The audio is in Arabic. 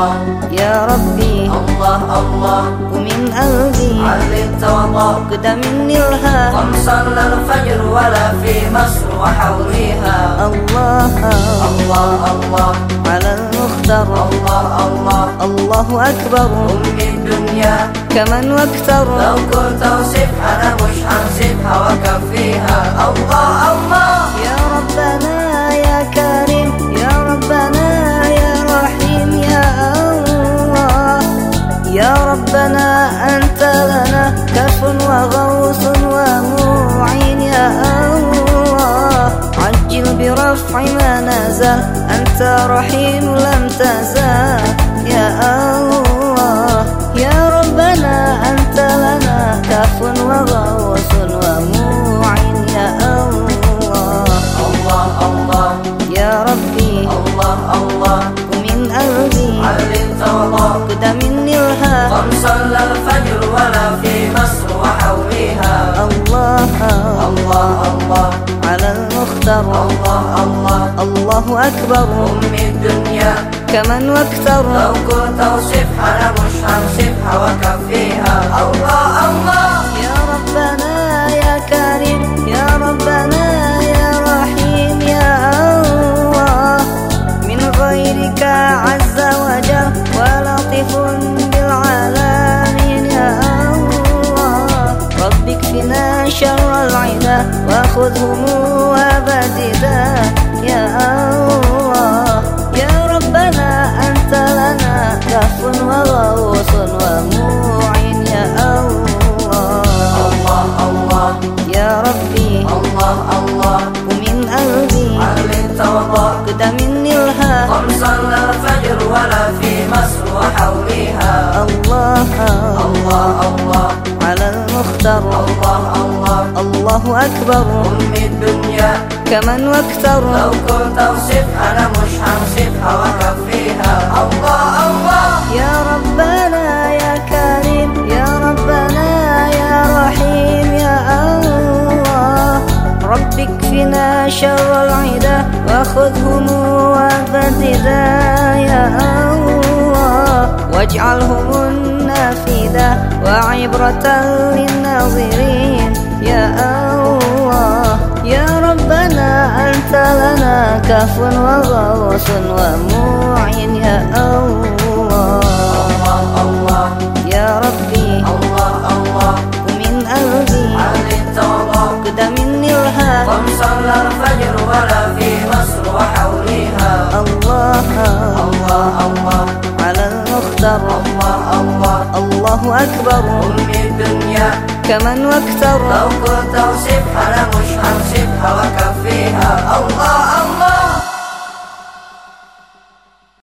الله. يا ربي. الله الله. ومن قلبي. علمت وضع. كده مني الها قم صلى الفجر ولا في مصر وحوليها الله. الله الله. على المختار. الله الله. الله أكبر. أم الدنيا. كمن وأكثر. لو كنت أوصفها أنا مش هنسيبها وأكفيها. الله الله. يا ربنا. ربنا أنت لنا كف وغوث ومعين يا الله. عجل برفع ما نزل أنت رحيم لم تزال يا الله. يا ربنا أنت لنا كف وغوث ومعين يا الله. الله الله. يا ربي الله الله. ومن قلبي علمت وضع كده الها قم صلى الفجر ولا في مصر وحوليها الله الله الله. على المختار. الله الله. الله أكبر. أم الدنيا. كمن وأكثر. لو كنت أوصفها أنا مش هنسيبها وأكفيها. الله الله. يا ربنا يا كريم. يا ربنا يا رحيم. يا الله. من غيرك عز رب اكفنا شر العدا وخذهم وبددا يا الله يا ربنا أنت لنا كف وغوص ومعين يا الله الله الله يا ربي الله الله ومن قلبي. علمت وضع كده مني الها المختار الله الله الله أكبر. أم الدنيا. كمن وأكثر. لو كنت أوصفها أنا مش هنسيبها وأكفيها. الله الله. يا ربنا يا كريم يا ربنا يا رحيم يا الله. رب اكفنا شر العدا وخذهم وبددا يا الله. واجعلهم النافذة وعبرة للناظرين. يا الله يا ربنا أنت لنا كف وغوص ومعين يا الله الله الله يا ربي الله الله ومن قلبي علمت وضع كده مني الها قم صلى الفجر ولا في مصر وحوليها الله الله الله على المختار. الله أكبر. أم الدنيا كمن وأكثر لو